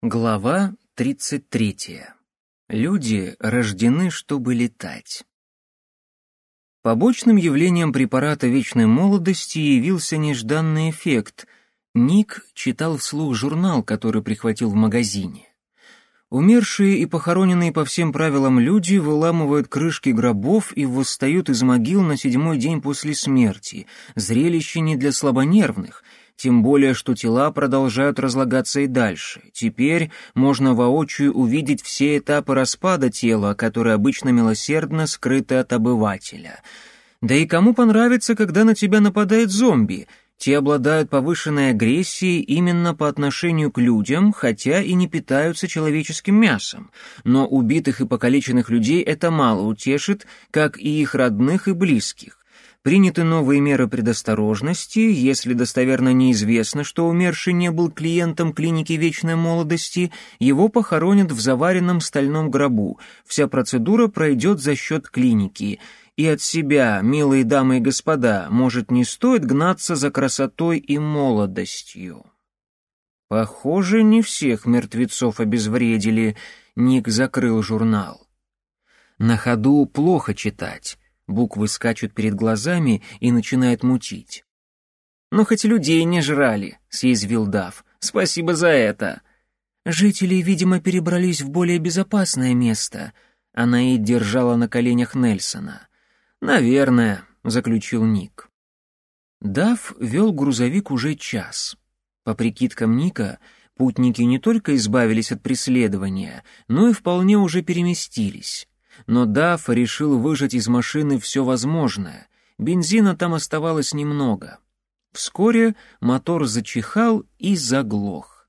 Глава 33. Люди рождены, чтобы летать. Побочным явлением препарата вечной молодости явился нежданный эффект. Ник читал вслух журнал, который прихватил в магазине. Умершие и похороненные по всем правилам люди выламывают крышки гробов и восстают из могил на седьмой день после смерти. Зрелище не для слабонервных — тем более, что тела продолжают разлагаться и дальше. Теперь можно воочию увидеть все этапы распада тела, которые обычно милосердно скрыты от обывателя. Да и кому понравится, когда на тебя нападает зомби? Те обладают повышенной агрессией именно по отношению к людям, хотя и не питаются человеческим мясом. Но убитых и покалеченных людей это мало утешит, как и их родных и близких. Приняты новые меры предосторожности, если достоверно неизвестно, что умерший не был клиентом клиники вечной молодости, его похоронят в заваренном стальном гробу. Вся процедура пройдет за счет клиники. И от себя, милые дамы и господа, может, не стоит гнаться за красотой и молодостью. Похоже, не всех мертвецов обезвредили. Ник закрыл журнал. На ходу плохо читать. Буквы скачут перед глазами и начинает мутить. «Но хоть людей не жрали», — съязвил Дав. «Спасибо за это». «Жители, видимо, перебрались в более безопасное место», — она и держала на коленях Нельсона. «Наверное», — заключил Ник. Дав вел грузовик уже час. По прикидкам Ника, путники не только избавились от преследования, но и вполне уже переместились но Даф решил выжать из машины все возможное. Бензина там оставалось немного. Вскоре мотор зачихал и заглох.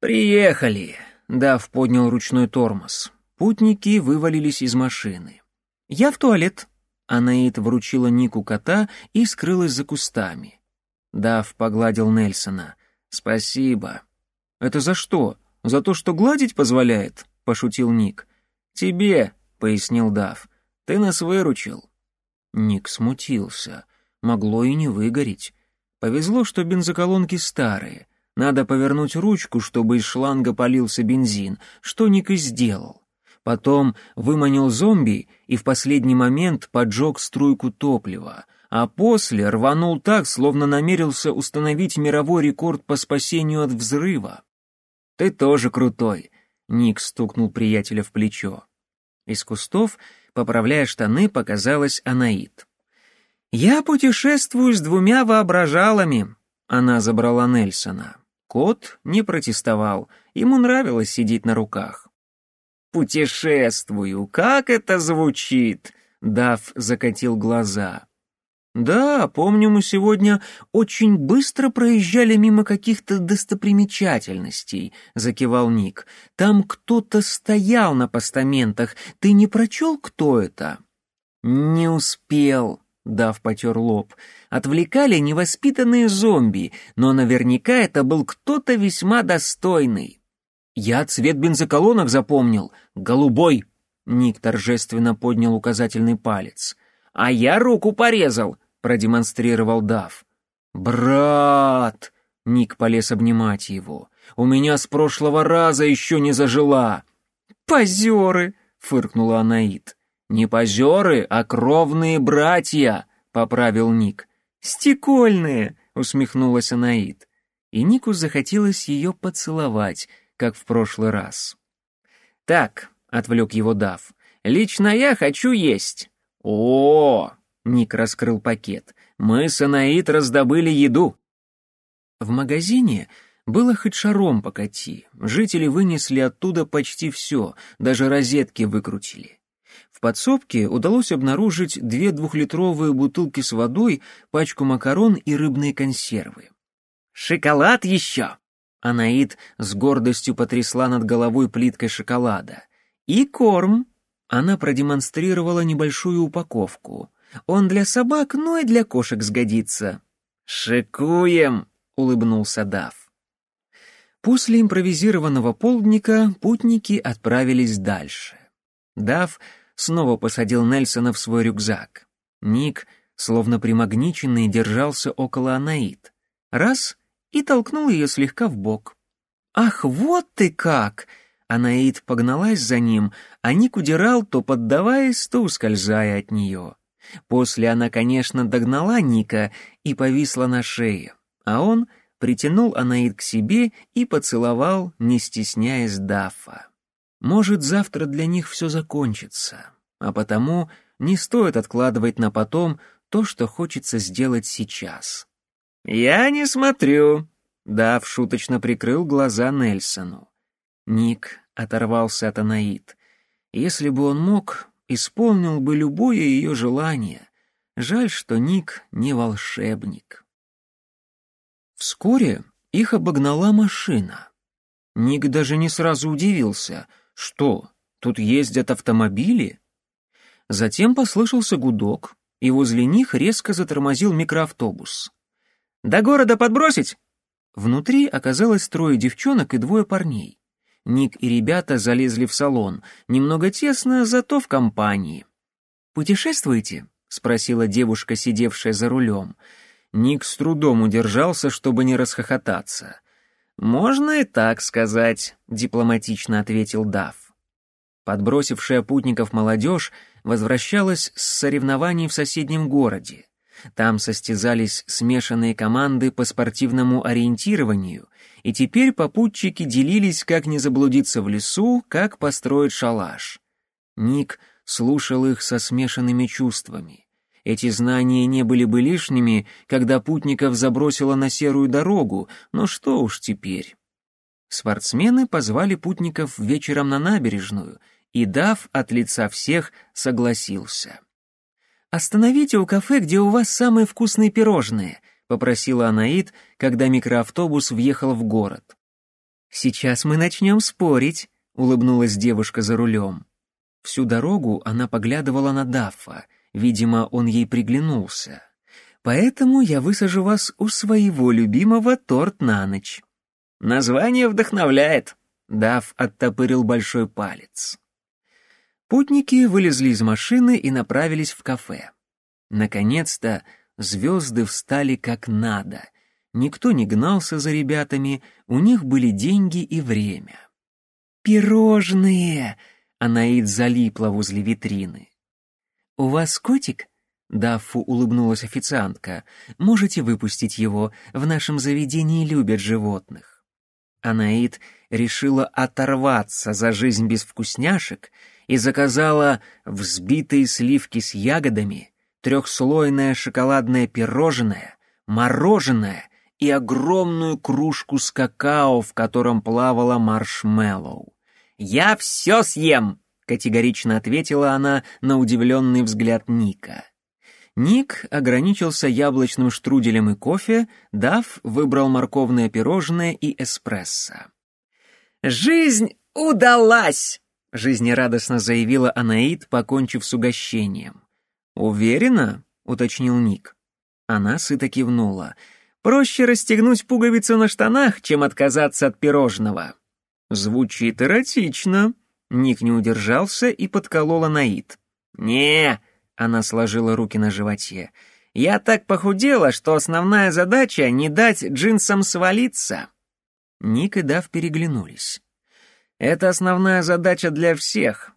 «Приехали!» — Даф поднял ручной тормоз. Путники вывалились из машины. «Я в туалет!» Анаит вручила Нику кота и скрылась за кустами. Дав погладил Нельсона. «Спасибо». «Это за что? За то, что гладить позволяет?» — пошутил Ник. «Тебе», пояснил Дав. «Ты нас выручил». Ник смутился. Могло и не выгореть. Повезло, что бензоколонки старые. Надо повернуть ручку, чтобы из шланга полился бензин, что Ник и сделал. Потом выманил зомби и в последний момент поджег струйку топлива, а после рванул так, словно намерился установить мировой рекорд по спасению от взрыва. «Ты тоже крутой», — Ник стукнул приятеля в плечо. Из кустов, поправляя штаны, показалась Анаит. «Я путешествую с двумя воображалами», — она забрала Нельсона. Кот не протестовал, ему нравилось сидеть на руках. «Путешествую, как это звучит!» — Дав закатил глаза. «Да, помню, мы сегодня очень быстро проезжали мимо каких-то достопримечательностей», — закивал Ник. «Там кто-то стоял на постаментах. Ты не прочел, кто это?» «Не успел», — Дав потер лоб. «Отвлекали невоспитанные зомби, но наверняка это был кто-то весьма достойный». «Я цвет бензоколонок запомнил. Голубой», — Ник торжественно поднял указательный палец. «А я руку порезал», — продемонстрировал Дав. «Брат!» — Ник полез обнимать его. «У меня с прошлого раза еще не зажила!» «Позеры!» — фыркнула Анаит. «Не позеры, а кровные братья!» — поправил Ник. «Стекольные!» — усмехнулась Анаит. И Нику захотелось ее поцеловать, как в прошлый раз. «Так», — отвлек его Дав, — «лично я хочу есть». «О, Ник раскрыл пакет. «Мы с Анаит раздобыли еду». В магазине было хоть шаром покати. Жители вынесли оттуда почти все, даже розетки выкрутили. В подсобке удалось обнаружить две двухлитровые бутылки с водой, пачку макарон и рыбные консервы. «Шоколад еще!» Анаит с гордостью потрясла над головой плиткой шоколада. «И корм!» Она продемонстрировала небольшую упаковку. Он для собак, но и для кошек сгодится». «Шикуем!» — улыбнулся Дав. После импровизированного полдника путники отправились дальше. Дав снова посадил Нельсона в свой рюкзак. Ник, словно примагниченный, держался около Анаит. Раз — и толкнул ее слегка в бок. «Ах, вот ты как!» Анаид погналась за ним, а Ник удирал, то поддаваясь, то ускользая от нее. После она, конечно, догнала Ника и повисла на шее, а он притянул Анаид к себе и поцеловал, не стесняясь Даффа. Может, завтра для них все закончится, а потому не стоит откладывать на потом то, что хочется сделать сейчас. «Я не смотрю», — Дафф шуточно прикрыл глаза Нельсону. Ник оторвался от Анаид. Если бы он мог, исполнил бы любое ее желание. Жаль, что Ник не волшебник. Вскоре их обогнала машина. Ник даже не сразу удивился. Что, тут ездят автомобили? Затем послышался гудок, и возле них резко затормозил микроавтобус. «До города подбросить?» Внутри оказалось трое девчонок и двое парней. Ник и ребята залезли в салон. Немного тесно, зато в компании. «Путешествуете?» — спросила девушка, сидевшая за рулем. Ник с трудом удержался, чтобы не расхохотаться. «Можно и так сказать», — дипломатично ответил Дав. Подбросившая путников молодежь возвращалась с соревнований в соседнем городе. Там состязались смешанные команды по спортивному ориентированию, и теперь попутчики делились, как не заблудиться в лесу, как построить шалаш. Ник слушал их со смешанными чувствами. Эти знания не были бы лишними, когда путников забросило на серую дорогу, но что уж теперь. Спортсмены позвали путников вечером на набережную, и Дав от лица всех согласился. «Остановите у кафе, где у вас самые вкусные пирожные», — попросила Анаит, когда микроавтобус въехал в город. «Сейчас мы начнем спорить», — улыбнулась девушка за рулем. Всю дорогу она поглядывала на Даффа, видимо, он ей приглянулся. «Поэтому я высажу вас у своего любимого торт на ночь». «Название вдохновляет», — Дафф оттопырил большой палец. Путники вылезли из машины и направились в кафе. Наконец-то звезды встали как надо. Никто не гнался за ребятами, у них были деньги и время. «Пирожные!» — Анаид залипла возле витрины. «У вас котик?» — Даффу улыбнулась официантка. «Можете выпустить его, в нашем заведении любят животных». Анаид решила оторваться за жизнь без вкусняшек — и заказала взбитые сливки с ягодами, трехслойное шоколадное пирожное, мороженое и огромную кружку с какао, в котором плавала маршмеллоу. «Я все съем!» — категорично ответила она на удивленный взгляд Ника. Ник ограничился яблочным штруделем и кофе, Дав выбрал морковное пирожное и эспрессо. «Жизнь удалась!» — жизнерадостно заявила Анаид, покончив с угощением. «Уверена?» — уточнил Ник. Она сыто кивнула. «Проще расстегнуть пуговицу на штанах, чем отказаться от пирожного». «Звучит эротично». Ник не удержался и подколол Анаид. «Не!» — она сложила руки на животе. «Я так похудела, что основная задача — не дать джинсам свалиться». Ник и Дав переглянулись. Это основная задача для всех.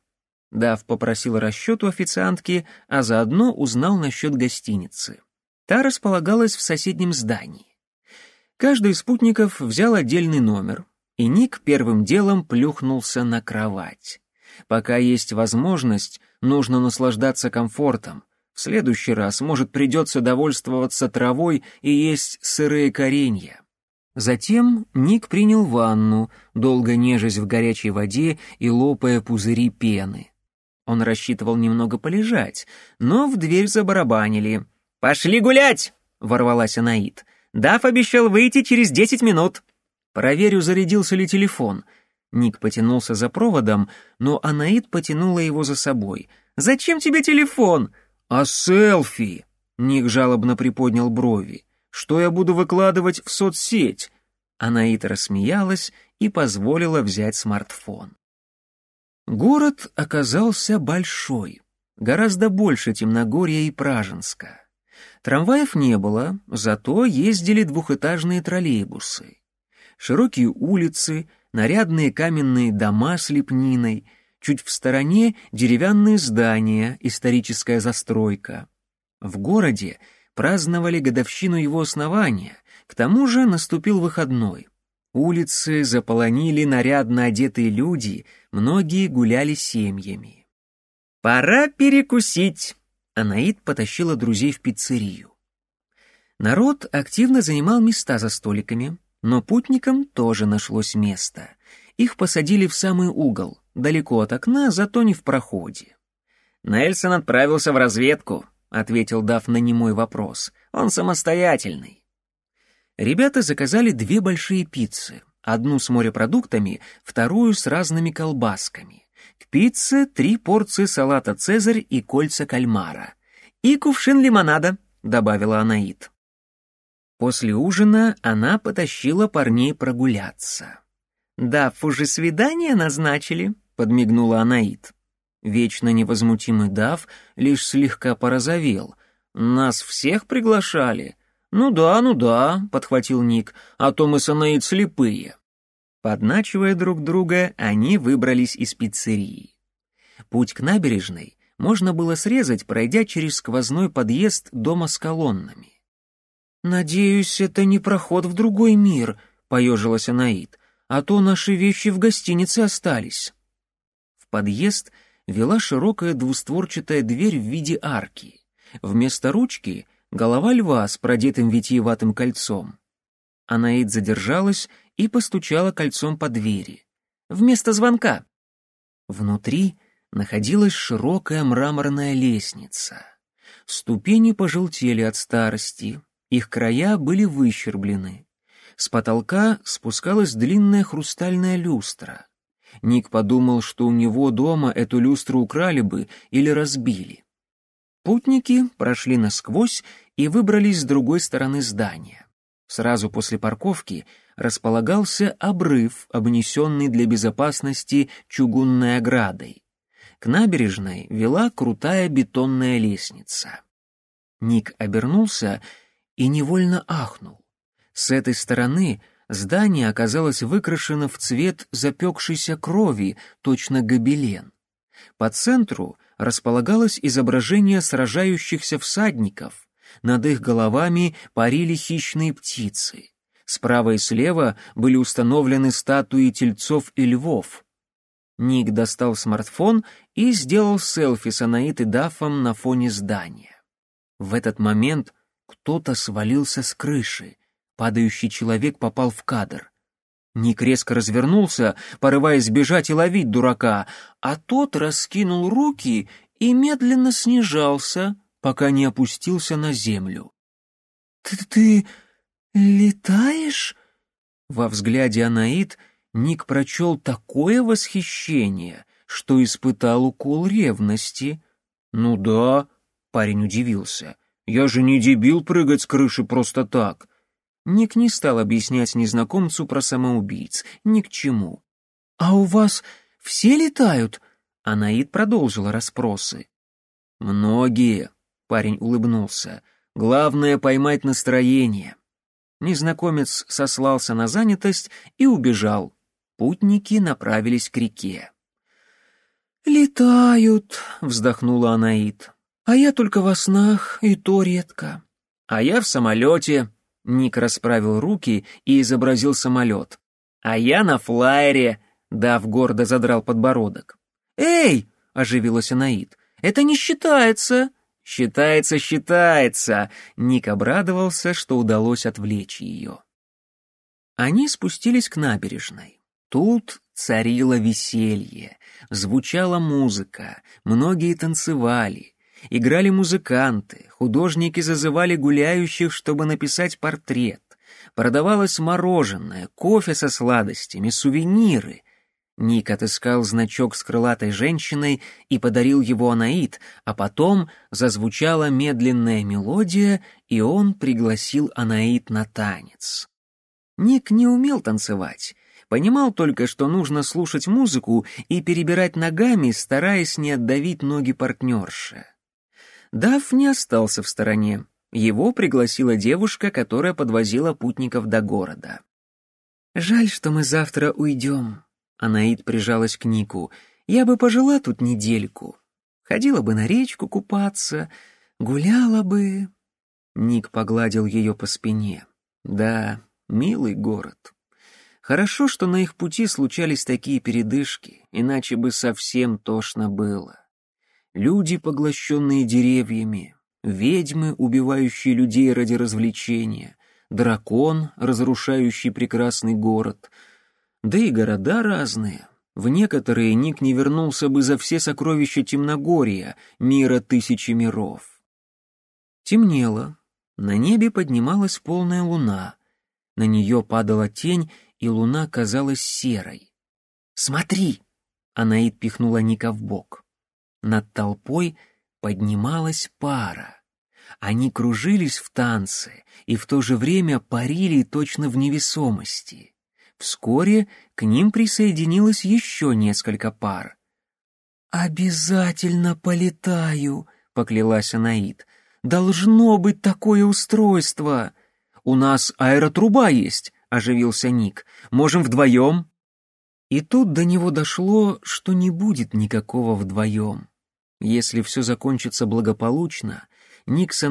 Дав попросил расчет у официантки, а заодно узнал насчет гостиницы. Та располагалась в соседнем здании. Каждый из спутников взял отдельный номер, и Ник первым делом плюхнулся на кровать. Пока есть возможность, нужно наслаждаться комфортом. В следующий раз, может, придется довольствоваться травой и есть сырые коренья. Затем Ник принял ванну, долго нежесть в горячей воде и лопая пузыри пены. Он рассчитывал немного полежать, но в дверь забарабанили. «Пошли гулять!» — ворвалась Анаит. «Дав обещал выйти через десять минут». «Проверю, зарядился ли телефон». Ник потянулся за проводом, но Анаит потянула его за собой. «Зачем тебе телефон?» «А селфи?» Ник жалобно приподнял брови. Что я буду выкладывать в соцсеть?» Анаита рассмеялась и позволила взять смартфон. Город оказался большой, гораздо больше Темногорья и Праженска. Трамваев не было, зато ездили двухэтажные троллейбусы. широкие улицы, нарядные каменные дома с лепниной, чуть в стороне деревянные здания, историческая застройка. В городе праздновали годовщину его основания, к тому же наступил выходной. Улицы заполонили нарядно одетые люди, многие гуляли семьями. «Пора перекусить!» Анаид потащила друзей в пиццерию. Народ активно занимал места за столиками, но путникам тоже нашлось место. Их посадили в самый угол, далеко от окна, зато не в проходе. «Нельсон отправился в разведку», — ответил Дав на немой вопрос. «Он самостоятельный». Ребята заказали две большие пиццы, одну с морепродуктами, вторую с разными колбасками. К пицце три порции салата «Цезарь» и кольца кальмара. «И кувшин лимонада», — добавила Анаит. После ужина она потащила парней прогуляться. «Дав, уже свидание назначили?» — подмигнула Анаит. Вечно невозмутимый Дав лишь слегка порозовел. «Нас всех приглашали?» «Ну да, ну да», — подхватил Ник, «а то мы с Анаит слепые». Подначивая друг друга, они выбрались из пиццерии. Путь к набережной можно было срезать, пройдя через сквозной подъезд дома с колоннами. «Надеюсь, это не проход в другой мир», — поежилась Анаит, «а то наши вещи в гостинице остались». В подъезд вела широкая двустворчатая дверь в виде арки. Вместо ручки — голова льва с продетым витиеватым кольцом. Анаит задержалась и постучала кольцом по двери. «Вместо звонка». Внутри находилась широкая мраморная лестница. Ступени пожелтели от старости, их края были выщерблены. С потолка спускалась длинная хрустальная люстра. Ник подумал, что у него дома эту люстру украли бы или разбили. Путники прошли насквозь и выбрались с другой стороны здания. Сразу после парковки располагался обрыв, обнесенный для безопасности чугунной оградой. К набережной вела крутая бетонная лестница. Ник обернулся и невольно ахнул. С этой стороны здание оказалось выкрашено в цвет запекшейся крови, точно гобелен. По центру располагалось изображение сражающихся всадников. Над их головами парили хищные птицы. Справа и слева были установлены статуи тельцов и львов. Ник достал смартфон и сделал селфи с Анаит и Дафом на фоне здания. В этот момент кто-то свалился с крыши. Падающий человек попал в кадр. Ник резко развернулся, порываясь бежать и ловить дурака, а тот раскинул руки и медленно снижался, пока не опустился на землю. «Ты, ты летаешь?» Во взгляде Анаит Ник прочел такое восхищение, что испытал укол ревности. «Ну да», — парень удивился, я же не дебил прыгать с крыши просто так. Ник не стал объяснять незнакомцу про самоубийц, ни к чему. «А у вас все летают?» Анаид продолжила расспросы. «Многие», — парень улыбнулся. «Главное — поймать настроение». Незнакомец сослался на занятость и убежал. Путники направились к реке. «Летают», — вздохнула Анаид. А я только во снах, и то редко. А я в самолете. Ник расправил руки и изобразил самолет. А я на флайере. Дав гордо задрал подбородок. «Эй!» — оживилась Анаит. «Это не считается!» «Считается, считается!» Ник обрадовался, что удалось отвлечь ее. Они спустились к набережной. Тут царило веселье, звучала музыка, многие танцевали. Играли музыканты, художники зазывали гуляющих, чтобы написать портрет. Продавалось мороженое, кофе со сладостями, сувениры. Ник отыскал значок с крылатой женщиной и подарил его Анаит, а потом зазвучала медленная мелодия, и он пригласил Анаит на танец. Ник не умел танцевать, понимал только, что нужно слушать музыку и перебирать ногами, стараясь не отдавить ноги партнерши. Дав не остался в стороне. Его пригласила девушка, которая подвозила путников до города. «Жаль, что мы завтра уйдем», — Анаид прижалась к Нику. «Я бы пожила тут недельку. Ходила бы на речку купаться, гуляла бы...» Ник погладил ее по спине. «Да, милый город. Хорошо, что на их пути случались такие передышки, иначе бы совсем тошно было. Люди, поглощенные деревьями, ведьмы, убивающие людей ради развлечения, дракон, разрушающий прекрасный город. Да и города разные. В некоторые Ник не вернулся бы за все сокровища Темногория, мира тысячи миров. Темнело. На небе поднималась полная луна. На нее падала тень, и луна казалась серой. «Смотри!» — Анаид пихнула Ника в бок. Над толпой поднималась пара. Они кружились в танце и в то же время парили точно в невесомости. Вскоре к ним присоединилось еще несколько пар. «Обязательно полетаю», — поклялась Анаид. «Должно быть такое устройство!» «У нас аэротруба есть», — оживился Ник. «Можем вдвоем?» И тут до него дошло, что не будет никакого вдвоем. Если все закончится благополучно, Ник с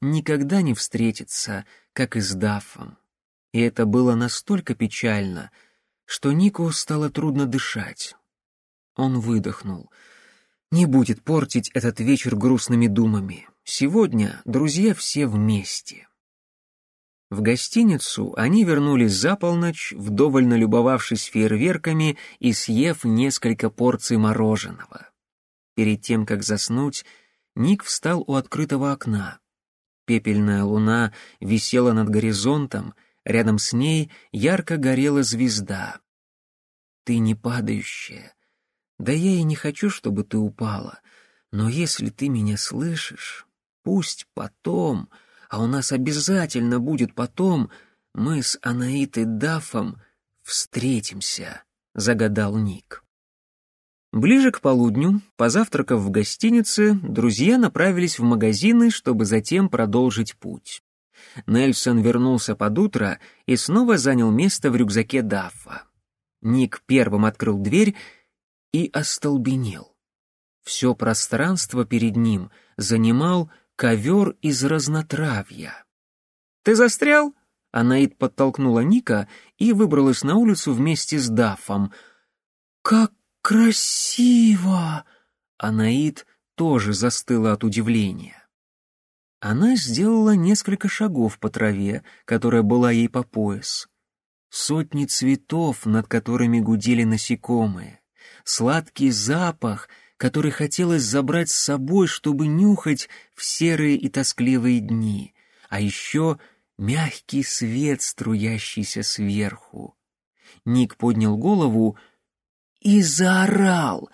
никогда не встретятся, как и с Дафом. И это было настолько печально, что Нику стало трудно дышать. Он выдохнул. Не будет портить этот вечер грустными думами. Сегодня друзья все вместе. В гостиницу они вернулись за полночь, вдоволь налюбовавшись фейерверками и съев несколько порций мороженого. Перед тем, как заснуть, Ник встал у открытого окна. Пепельная луна висела над горизонтом, рядом с ней ярко горела звезда. «Ты не падающая. Да я и не хочу, чтобы ты упала. Но если ты меня слышишь, пусть потом, а у нас обязательно будет потом, мы с Анаитой Дафом встретимся», — загадал Ник. Ближе к полудню, позавтракав в гостинице, друзья направились в магазины, чтобы затем продолжить путь. Нельсон вернулся под утро и снова занял место в рюкзаке Даффа. Ник первым открыл дверь и остолбенел. Все пространство перед ним занимал ковер из разнотравья. «Ты застрял?» Анаид подтолкнула Ника и выбралась на улицу вместе с Даффом. «Как «Красиво!» Анаид тоже застыла от удивления. Она сделала несколько шагов по траве, которая была ей по пояс. Сотни цветов, над которыми гудели насекомые. Сладкий запах, который хотелось забрать с собой, чтобы нюхать в серые и тоскливые дни. А еще мягкий свет, струящийся сверху. Ник поднял голову — и заорал.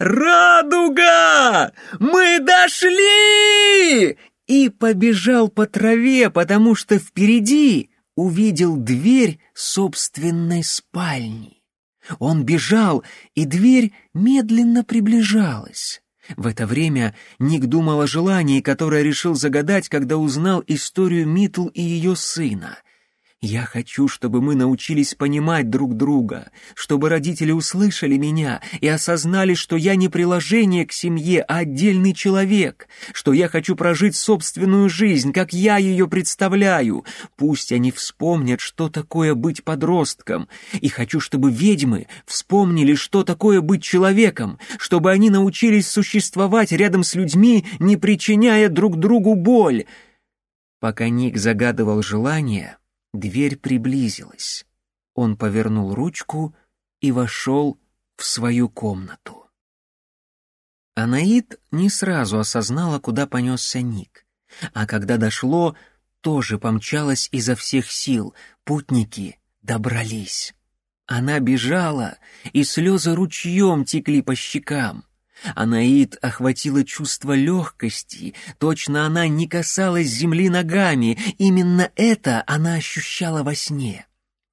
«Радуга! Мы дошли!» И побежал по траве, потому что впереди увидел дверь собственной спальни. Он бежал, и дверь медленно приближалась. В это время Ник думал о желании, которое решил загадать, когда узнал историю Митл и ее сына. Я хочу, чтобы мы научились понимать друг друга, чтобы родители услышали меня и осознали, что я не приложение к семье, а отдельный человек, что я хочу прожить собственную жизнь, как я ее представляю. Пусть они вспомнят, что такое быть подростком, и хочу, чтобы ведьмы вспомнили, что такое быть человеком, чтобы они научились существовать рядом с людьми, не причиняя друг другу боль. Пока Ник загадывал желание, Дверь приблизилась. Он повернул ручку и вошел в свою комнату. Анаид не сразу осознала, куда понесся Ник. А когда дошло, тоже помчалась изо всех сил. Путники добрались. Она бежала, и слезы ручьем текли по щекам. Анаид охватило чувство легкости, точно она не касалась земли ногами, именно это она ощущала во сне.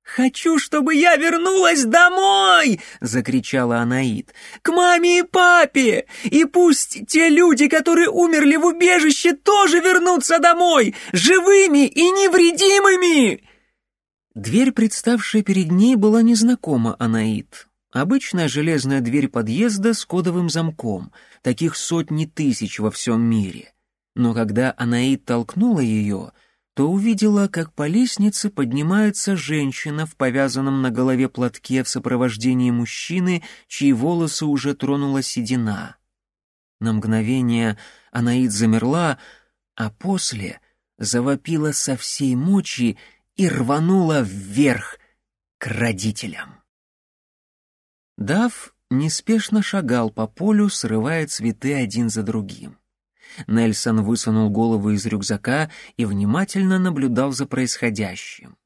«Хочу, чтобы я вернулась домой!» — закричала Анаид. «К маме и папе! И пусть те люди, которые умерли в убежище, тоже вернутся домой, живыми и невредимыми!» Дверь, представшая перед ней, была незнакома Анаит. Обычная железная дверь подъезда с кодовым замком, таких сотни тысяч во всем мире. Но когда Анаит толкнула ее, то увидела, как по лестнице поднимается женщина в повязанном на голове платке в сопровождении мужчины, чьи волосы уже тронула седина. На мгновение Анаит замерла, а после завопила со всей мочи и рванула вверх к родителям. Дав неспешно шагал по полю, срывая цветы один за другим. Нельсон высунул голову из рюкзака и внимательно наблюдал за происходящим.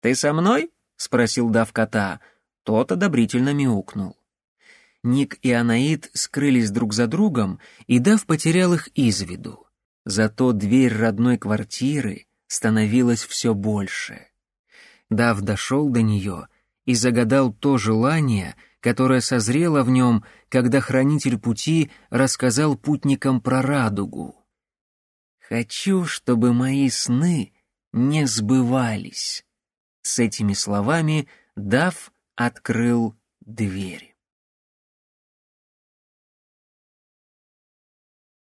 «Ты со мной?» — спросил Дав кота. Тот одобрительно мяукнул. Ник и Анаид скрылись друг за другом, и Дав потерял их из виду. Зато дверь родной квартиры становилась все больше. Дав дошел до нее и загадал то желание — которая созрела в нем, когда хранитель пути рассказал путникам про радугу. «Хочу, чтобы мои сны не сбывались». С этими словами Дав открыл дверь.